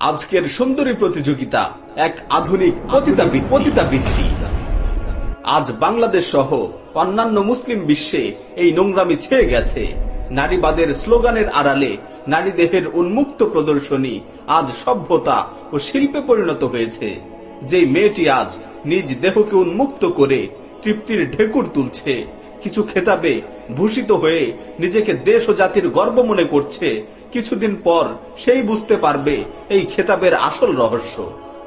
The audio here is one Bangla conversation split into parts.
আজকের সুন্দরী প্রতিযোগিতা এক আধুনিক পতিতাবৃত্তি। আজ বাংলাদেশ সহ অন্যান্য মুসলিম বিশ্বে এই নোংরামি ছেয়ে গেছে। নারীবাদের স্লোগানের আড়ালে নারী দেহের উন্মুক্ত প্রদর্শনী আজ সভ্যতা ও শিল্পে পরিণত হয়েছে। যে মেয়েটি আজ নিজ দেহকে উন্মুক্ত করে তৃপ্তির ঢেকুর তুলছে, কিছু খেতাবে ভূষিত হয়ে নিজেকে দেশ ও জাতির গর্ব মনে করছে কিছুদিন পর সেই বুঝতে পারবে এই খেতাবের আসল রহস্য।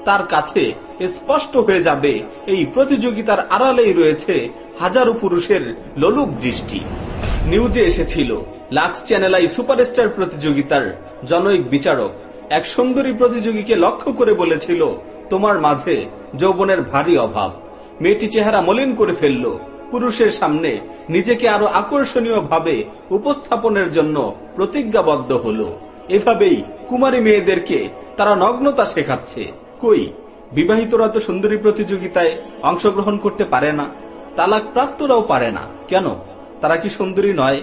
তার কাছে স্পষ্ট হয়ে যাবে এই প্রতিযোগিতার আড়ালেই রয়েছে হাজারো পুরুষের লোলুপ দৃষ্টি। নিউজে এসেছিল, লাক্স চ্যানেলাই সুপারস্টার প্রতিযোগিতার জনৈক বিচারক। এক সুন্দরী প্রতিযোগীকে লক্ষ্য করে বলেছিল, তোমার মাঝে যৌবনের ভারী অভাব। মেয়েটি চেহারা মলিন করে ফেলল পুরুষের সামনে নিজেকে আরও আকর্ষণীয় ভাবে উপস্থাপনের জন্য প্রতিজ্ঞাবদ্ধ হল। এভাবেই কুমারী মেয়েদেরকে তারা নগ্নতা শেখাচ্ছে। কই, বিবাহিতরা তো সুন্দরী প্রতিযোগিতায় অংশগ্রহণ করতে পারে না তালাক প্রাপ্তরাও পারে না। কেন? তারা কি সুন্দরী নয়?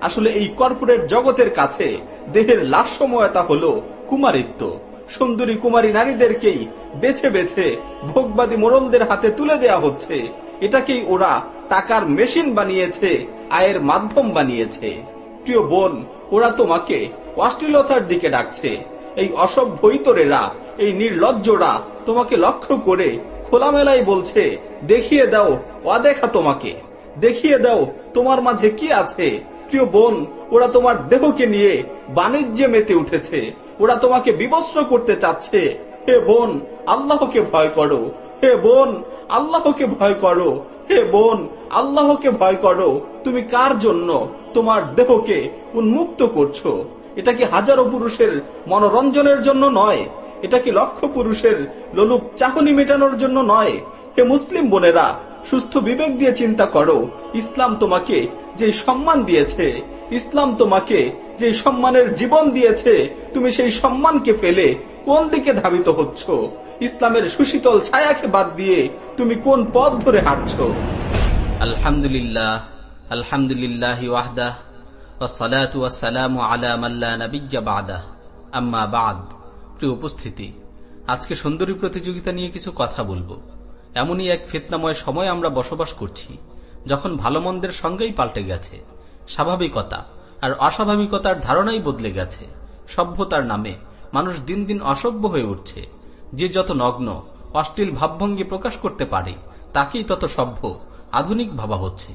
আসলে এই কর্পোরেট জগতের কাছে দেহের লাস্যময়তা হল কুমারিত্ব। সুন্দরী কুমারী নারীদেরকেই বেছে বেছে ভোগবাদী মোড়লদের হাতে তুলে দেয়া হচ্ছে এটাকেই ওরা টাকার মেশিন বানিয়েছে, আয়ের মাধ্যম বানিয়েছে। প্রিয় বোন, ওরা তোমাকে অশ্লীলতার দিকে ডাকছে। এই অসভ্যইতরেরা এই নির্লজ্জরা তোমাকে লক্ষ্য করে খোলামেলাই বলছে, দেখিয়ে দাও অদেখা তোমাকে। দেখিয়ে দাও তোমার মাঝে কি আছে। প্রিয় বোন, ওরা তোমার দেহকে নিয়ে বাণিজ্যে মেতে উঠেছে। ওরা তোমাকে বিবস্ত্র করতে চাচ্ছে। হে বোন, আল্লাহকে ভয় করো। হে বোন আল্লাহকে ভয় করো। হে বোন, আল্লাহকে ভয় করো। তুমি কার জন্য তোমার দেহকে উন্মুক্ত করছ? এটা কি হাজারো পুরুষের মনোরঞ্জনের জন্য নয়? এটা কি লক্ষ পুরুষের লোলুপ চাহনি মেটানোর জন্য নয়? হে মুসলিম বোনেরা, সুস্থ বিবেক দিয়ে চিন্তা করো। ইসলাম তোমাকে যে সম্মান দিয়েছে, ইসলাম তোমাকে যে সম্মানের জীবন দিয়েছে, তুমি সেই সম্মানকে ফেলে কোন দিকে ধাবিত হচ্ছ ইসলামের সুশীতল ছায়াকে বাদ দিয়ে তুমি কোন পথ ধরে হাঁটছ আলহামদুলিল্লাহ আলহামদুলিল্লাহ ওয়াহদাহ والصلاة والسلام على من لا نبي بعده أما بعد প্রিয় উপস্থিতি আজকে সুন্দরী প্রতিযোগিতা নিয়ে কিছু কথা বলবো এমনই এক ফিতনাময় সময় আমরা বসবাস করছি যখন ভালো মন্দের সঙ্গেই পাল্টে গেছে স্বাভাবিকতা আর অস্বাভাবিকতার ধারণাই বদলে গেছে সভ্যতার নামে মানুষ দিন দিন অসভ্য হয়ে উঠছে। যে যত নগ্ন, অশ্লীল ভাবভঙ্গি প্রকাশ করতে পারে, তাকেই তত সভ্য, আধুনিক ভাবা হচ্ছে।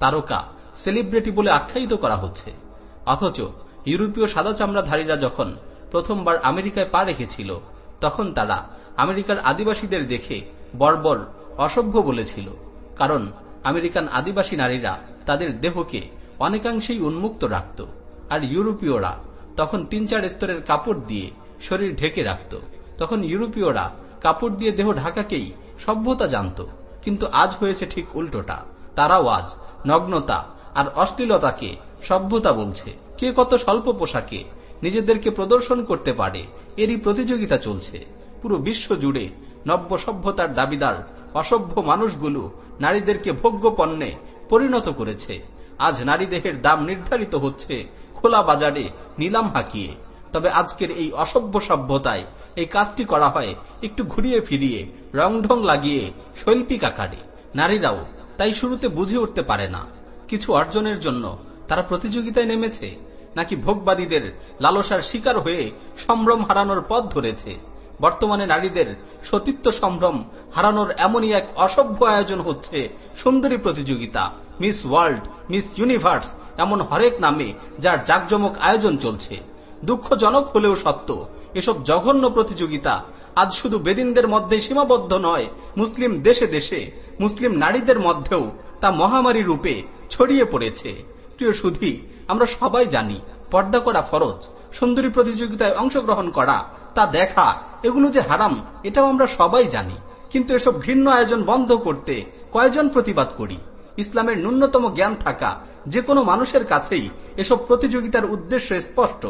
তারকা, সেলিব্রিটি বলে আখ্যায়িত করা হচ্ছে। অথচ ইউরোপীয় সাদা চামড়াধারীরা যখন প্রথমবার আমেরিকায় পা রেখেছিল, তখন তারা আমেরিকার আদিবাসীদের দেখে বর্বর অসভ্য বলেছিল। কারণ আমেরিকান আদিবাসী নারীরা তাদের দেহকে অনেকাংশেই উন্মুক্ত রাখত, আর ইউরোপীয়রা তখন তিন চার স্তরের কাপড় দিয়ে শরীর ঢেকে রাখত। তখন ইউরোপীয়রা কাপড় দিয়ে দেহ ঢাকাকেই সভ্যতা জানত। কিন্তু আজ হয়েছে ঠিক উল্টোটা। তারাও আজ নগ্নতা আর অশ্লীলতাকে সভ্যতা বলছে। কে কত স্বল্প পোশাকে নিজেদেরকে প্রদর্শন করতে পারে, এরই প্রতিযোগিতা চলছে। পুরো বিশ্ব জুড়ে নব্য সভ্যতার দাবিদার অসভ্য মানুষগুলো নারীদেরকে ভোগ্য পণ্যে পরিণত করেছে। আজ নারী দেহের দাম নির্ধারিত হচ্ছে খোলা বাজারে নিলাম হাঁকিয়ে। তবে আজকের এই অসভ্য সভ্যতায় এই কাজটি করা হয় একটু ঘুরিয়ে ফিরিয়ে, রংঢং লাগিয়ে শৈল্পিক আকারে। নারীরাও তাই শুরুতে বুঝে উঠতে পারে না। কিছু অর্জনের জন্য তারা প্রতিযোগিতায় নেমেছে, নাকি ভোগবাদীদের লালসার শিকার হয়ে সম্ভ্রম হারানোর পথ ধরেছে। বর্তমানে নারীদের সতীত্ব সম্ভ্রম হারানোর এমনই এক অসভ্য আয়োজন হচ্ছে সুন্দরী প্রতিযোগিতা মিস ওয়ার্ল্ড, মিস ইউনিভার্স, এমন হরেক নামে যার জাকজমক আয়োজন চলছে। দুঃখজনক হলেও সত্য, এসব জঘন্য প্রতিযোগিতা আজ শুধু বেদিনদের মধ্যে সীমাবদ্ধ নয়, মুসলিম দেশে দেশে, মুসলিম নারীদের মধ্যেও তা মহামারী রূপে ছড়িয়ে পড়েছে। প্রিয় সুধী, আমরা সবাই জানি, পর্দা করা ফরজ, সুন্দরী প্রতিযোগিতায় অংশগ্রহণ করা, তা দেখা, এগুলো যে হারাম, এটাও আমরা সবাই জানি। কিন্তু এসব ঘৃণ্য আয়োজন বন্ধ করতে কয়জন প্রতিবাদ করি? ইসলামের ন্যূনতম জ্ঞান থাকা যে কোনো মানুষের কাছেই এসব প্রতিযোগিতার উদ্দেশ্য স্পষ্ট।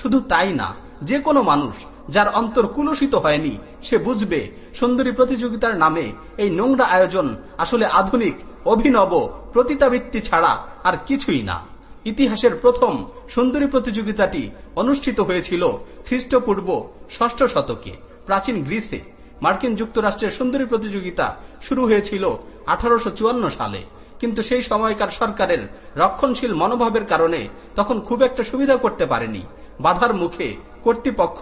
শুধু তাই না যে কোনো মানুষ যার অন্তর কুলুষিত হয়নি, সে বুঝবে সুন্দরী প্রতিযোগিতার নামে এই নোংরা আয়োজন আসলে আধুনিক, অভিনব, প্রতিতাবৃত্তি ছাড়া আর কিছুই না। ইতিহাসের প্রথম সুন্দরী প্রতিযোগিতাটি অনুষ্ঠিত হয়েছিল খ্রিস্টপূর্ব ষষ্ঠ শতকে, প্রাচীন গ্রিসে। মার্কিন যুক্তরাষ্ট্রের সুন্দরী প্রতিযোগিতা শুরু হয়েছিল আঠারোশ চুয়ান্ন সালে। কিন্তু সেই সময়কার সরকারের রক্ষণশীল মনোভাবের কারণে তখন খুব একটা সুবিধা করতে পারেনি। বাধার মুখে কর্তৃপক্ষ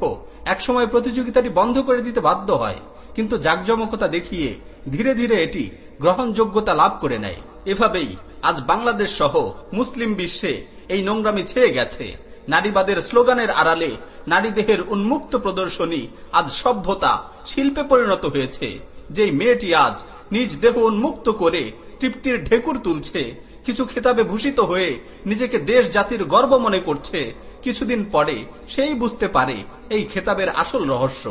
একসময় প্রতিযোগিতাটি বন্ধ করে দিতে বাধ্য হয়, কিন্তু জাকজমকতা দেখিয়ে ধীরে ধীরে এটি গ্রহণযোগ্যতা লাভ করে নেয়। এভাবেই আজ বাংলাদেশ সহ মুসলিম বিশ্বে এই নোংরামি ছেয়ে গেছে। নারীবাদের স্লোগানের আড়ালে নারী দেহের উন্মুক্ত প্রদর্শনী আজ সভ্যতা শিল্পে পরিণত হয়েছে, যেই মেয়েটি আজ নিজ দেহ উন্মুক্ত করে তৃপ্তির ঢেকুর তুলছে, কিছু খেতাবে ভূষিত হয়ে নিজেকে দেশ জাতির গর্ব মনে করছে, কিছুদিন পরে সেই বুঝতে পারে এই খেতাবের আসল রহস্য।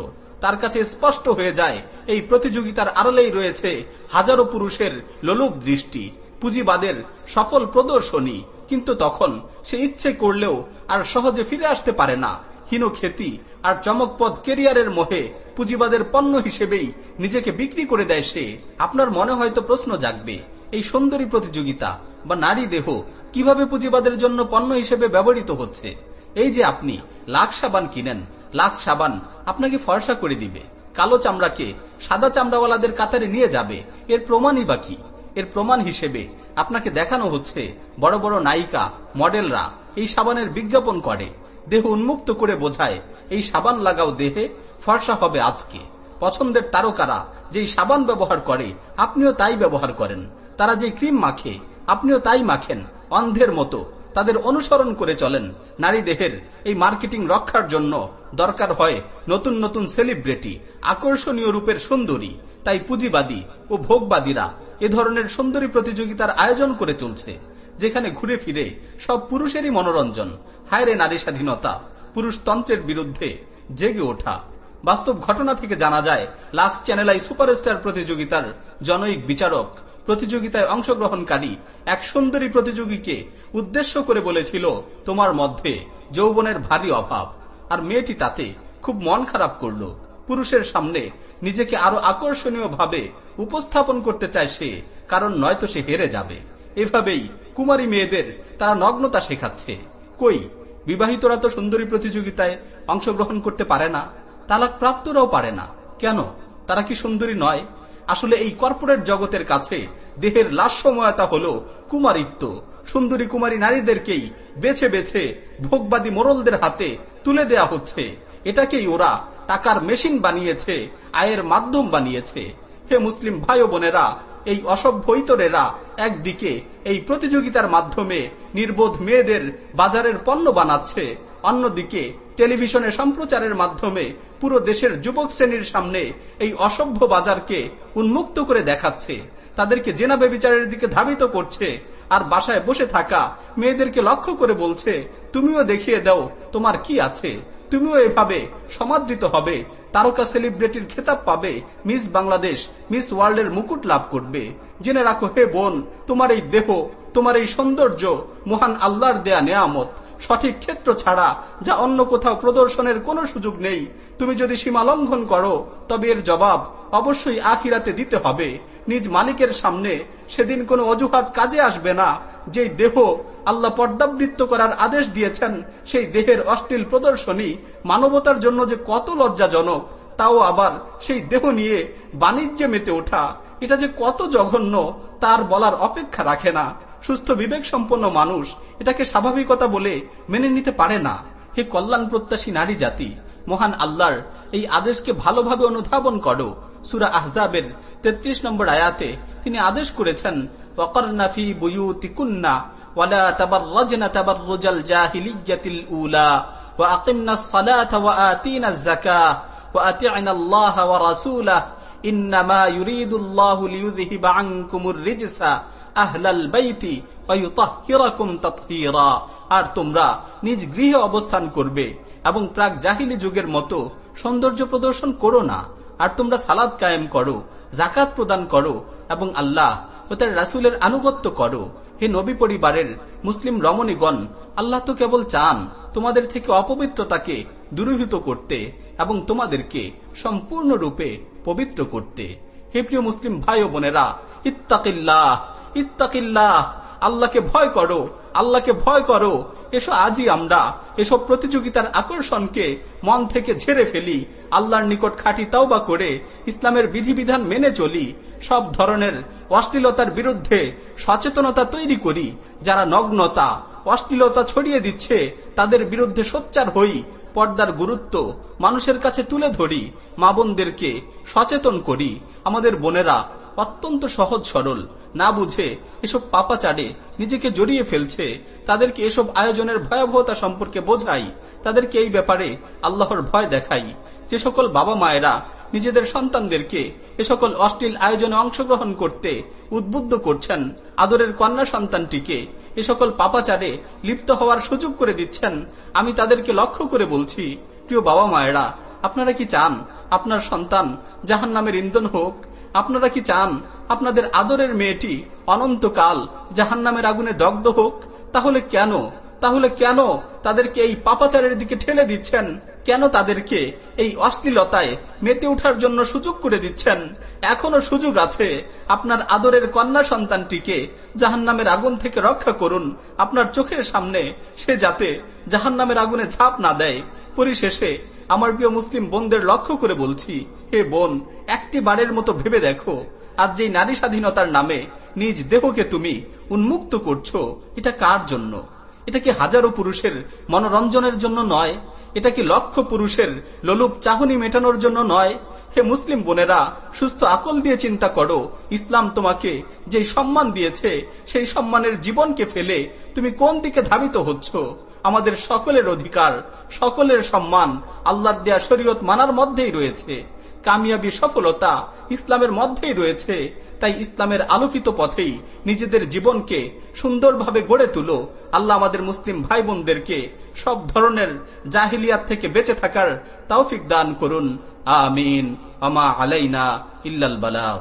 তার কাছে স্পষ্ট হয়ে যায়, এই প্রতিযোগিতার আড়লেই রয়েছে হাজারো পুরুষের লোলুপ দৃষ্টি, পুঁজিবাদের সফল প্রদর্শনী, কিন্তু তখন সে ইচ্ছে করলেও আর সহজে ফিরে আসতে পারে না। হীন খ্যাতি আর চমকপদ কেরিয়ারের মোহে পুঁজিবাদের পণ্য হিসেবেই নিজেকে বিক্রি করে দেয় সে। আপনার মনে হয়তো প্রশ্ন জাগবে এই সুন্দরী প্রতিযোগিতা বা নারী দেহ কীভাবে পুঁজিবাদের জন্য পণ্য হিসেবে ব্যবহৃত হচ্ছে? এই যে আপনি লাখ সাবান কিনেন, লাখ সাবান আপনাকে ফর্সা করে দিবে। কালো চামড়াকে সাদা চামড়াওয়ালাদের কাতারে নিয়ে যাবে। এর প্রমাণই বা কি? এর প্রমাণ হিসেবে আপনাকে দেখানো হচ্ছে বড় বড় নায়িকা, মডেলরা এই সাবানের বিজ্ঞাপন করে। দেহ উন্মুক্ত করে বোঝায়, এই সাবান লাগাও দেহে, ফর্সা হবে আজকে। পছন্দের তারকারা যেই সাবান ব্যবহার করে, আপনিও তাই ব্যবহার করেন। তারা যে ক্রিম মাখে, আপনিও তাই মাখেন, অন্ধের মতো। তাদের অনুসরণ করে চলেন। নারী দেহের এই মার্কেটিং রক্ষার জন্য দরকার হয় নতুন নতুন সেলিব্রিটি, আকর্ষণীয় রূপের সুন্দরী। তাই পুঁজিবাদী ও ভোগবাদীরা এ ধরনের সুন্দরী প্রতিযোগিতার আয়োজন করে চলছে, যেখানে ঘুরে ফিরে সব পুরুষেরই মনোরঞ্জন, হায়রে নারী স্বাধীনতা পুরুষতন্ত্রের বিরুদ্ধে জেগে ওঠা। বাস্তব ঘটনা থেকে জানা যায়, লাক্স চ্যানেলাই সুপারস্টার প্রতিযোগিতার জনৈক বিচারক প্রতিযোগিতায় অংশগ্রহণকারী এক সুন্দরী প্রতিযোগীকে উদ্দেশ্য করে বলেছিল, তোমার মধ্যে যৌবনের ভারী অভাব। আর মেয়েটি তাতে খুব মন খারাপ করল। পুরুষের সামনে নিজেকে আরও আকর্ষণীয় ভাবে উপস্থাপন করতে চায় সে, কারণ নয়তো সে হেরে যাবে। এভাবেই কুমারী মেয়েদের তারা নগ্নতা শেখাচ্ছে। কই, বিবাহিতরা তো সুন্দরী প্রতিযোগিতায় অংশগ্রহণ করতে পারে না। তালাক প্রাপ্তরাও পারে না। কেন? তারা কি সুন্দরী নয়? আসলে এই কর্পোরেট জগতের কাছে দেহের লাস্যময়তা হল কুমারিত্ব। সুন্দরী কুমারী নারীদেরকেই বেছে বেছে ভোগবাদী মোরলদের হাতে তুলে দেয়া হচ্ছে। এটাকেই ওরা টাকার মেশিন বানিয়েছে, আয়ের মাধ্যম বানিয়েছে। হে মুসলিম ভাই বোনেরা এই অসভ্যইতরেরা একদিকে এই প্রতিযোগিতার মাধ্যমে নির্বোধ মেয়েদের বাজারের পণ্য বানাচ্ছে, অন্যদিকে টেলিভিশনে সম্প্রচারের মাধ্যমে পুরো দেশের যুবক শ্রেণির সামনে এই অসভ্য বাজারকে উন্মুক্ত করে দেখাচ্ছে, তাদেরকে জেনা বেবিচারের দিকে ধাবিত করছে আর বাসায় বসে থাকা মেয়েদেরকে লক্ষ্য করে বলছে, তুমিও দেখিয়ে দাও তোমার কি আছে, তুমিও এভাবে সমাদৃত হবে তারকা সেলিব্রিটির খেতাব পাবে মিস বাংলাদেশ মিস ওয়ার্ল্ডের মুকুট লাভ করবে। জেনে রাখো, হে বোন, তোমার এই দেহ, তোমার এই সৌন্দর্য, মহান আল্লাহর দেয়া নেয়ামত। সঠিক ক্ষেত্র ছাড়া, যা অন্য কোথাও প্রদর্শনের কোনো সুযোগ নেই। তুমি যদি সীমা লঙ্ঘন করো, তবে এর জবাব অবশ্যই আখিরাতে দিতে হবে। নিজ মালিকের সামনে সেদিন কোনো অজুহাত কাজে আসবে না। যেই দেহ আল্লাহ পর্দাবৃত্ত করার আদেশ দিয়েছেন, সেই দেহের অশ্লীল প্রদর্শনী মানবতার জন্য যে কত লজ্জাজনক, তাও আবার সেই দেহ নিয়ে বাণিজ্যে মেতে ওঠা। এটা যে কত জঘন্য, তার বলার অপেক্ষা রাখে না। সুস্থ বিবেক সম্পন্ন মানুষ এটাকে স্বাভাবিকতা বলে মেনে নিতে পারে না। হে কল্যাণ প্রত্যাশী নারী জাতি, মহান আল্লাহর এই আদেশকে ভালোভাবে অনুধাবন করো। সুরা আহজাবের ৩৩ নম্বর আয়াতে তিনি আদেশ করেছেন ওয়াকর্নাফি ওয়ালা উলা ইন্নামা ইউরিদুল্লাহু লিইউযহিবা আনকুমুর রিজসা আর তোমরা নিজ গৃহে অবস্থান করবে এবং প্রাক জাহিলি যুগের মতো সৌন্দর্য প্রদর্শন করো না। আর তোমরা সালাদ কায়েম করো জাকাত প্রদান করো এবং আল্লাহ ও তার রাসুলের আনুগত্য করো। হে নবী পরিবারের মুসলিম রমণীগণ, আল্লাহ তো কেবল চান তোমাদের থেকে অপবিত্রতাকে দূরীভূত করতে এবং তোমাদেরকে সম্পূর্ণরূপে পবিত্র করতে। হে প্রিয় মুসলিম ভাই ও বোনেরা, ইত্তাকিল্লাহ। ইত্তাকিল্লাহ, আল্লাহকে ভয় করো, আল্লাহকে ভয় করো। এসো আজই আমরা এসব প্রতিযোগিতার আকর্ষণকে মন থেকে ঝেড়ে ফেলি, আল্লাহর নিকট খাঁটি তাওবা করে, ইসলামের বিধিবিধান মেনে চলি, সব ধরনের অশ্লীলতার বিরুদ্ধে সচেতনতা তৈরি করি, যারা নগ্নতা, অশ্লীলতা ছড়িয়ে দিচ্ছে, তাদের বিরুদ্ধে সোচ্চার হই, পর্দার গুরুত্ব মানুষের কাছে তুলে ধরি, মা বোনদেরকে সচেতন করি। আমাদের বোনেরা অত্যন্ত সহজ সরল। না বুঝে এসব পাপাচারে নিজেকে জড়িয়ে ফেলছে। তাদেরকে এসব আয়োজনের ভয়াবহতা সম্পর্কে বোঝাই। তাদেরকে এই ব্যাপারে আল্লাহর ভয় দেখাই। যে সকল বাবা মায়েরা নিজেদের সন্তানদেরকে এ সকল অশ্লীল আয়োজনে অংশগ্রহণ করতে উদ্বুদ্ধ করছেন, আদরের কন্যা সন্তানটিকে এ সকল পাপাচারে লিপ্ত হওয়ার সুযোগ করে দিচ্ছেন, আমি তাদেরকে লক্ষ্য করে বলছি, প্রিয় বাবা মায়েরা, আপনারা কি চান আপনার সন্তান জাহান নামের ইন্ধন হোক আপনারা কি চান আপনাদের আদরের মেয়েটি অনন্তকাল জাহান নামের আগুনে দগ্ধ হোক? তাহলে কেন? তাহলে কেন তাদেরকে এই পাপাচারের দিকে ঠেলে দিচ্ছেন? কেন তাদেরকে এই অশ্লীলতায় মেতে ওঠার জন্য সুযোগ করে দিচ্ছেন? এখনও সুযোগ আছে। আপনার আদরের কন্যা সন্তানটিকে জাহান নামের আগুন থেকে রক্ষা করুন। আপনার চোখের সামনে সে যাতে জাহান নামের আগুনে ঝাঁপ না দেয়। পরিশেষে আমার প্রিয় মুসলিম বোনদের লক্ষ্য করে বলছি, হে বোন, একটি বারের মতো ভেবে দেখো, আজ যেই নারী স্বাধীনতার নামে নিজ দেহকে তুমি উন্মুক্ত করছ, এটা কার জন্য? এটা কি হাজারো পুরুষের মনোরঞ্জনের জন্য নয়? এটা কি লক্ষ পুরুষের লোলুপ চাহনি মেটানোর জন্য নয়? হে মুসলিম বোনেরা, সুস্থ আকল দিয়ে চিন্তা করো। ইসলাম তোমাকে যেই সম্মান দিয়েছে, সেই সম্মানের জীবনকে ফেলে তুমি কোন দিকে ধাবিত হচ্ছ? আমাদের সকলের অধিকার, সকলের সম্মান আল্লাহর দেয়া শরীয়ত মানার মধ্যেই রয়েছে। কামিয়াবি সফলতা ইসলামের মধ্যেই রয়েছে। তাই ইসলামের আলোকিত পথেই নিজেদের জীবনকে সুন্দরভাবে গড়ে তুলো। আল্লাহ আমাদের মুসলিম ভাই বোনদেরকে সব ধরনের জাহিলিয়াত থেকে বেঁচে থাকার তৌফিক দান করুন। আমিন আমা আলাইনা ইল্লাল বালাগ।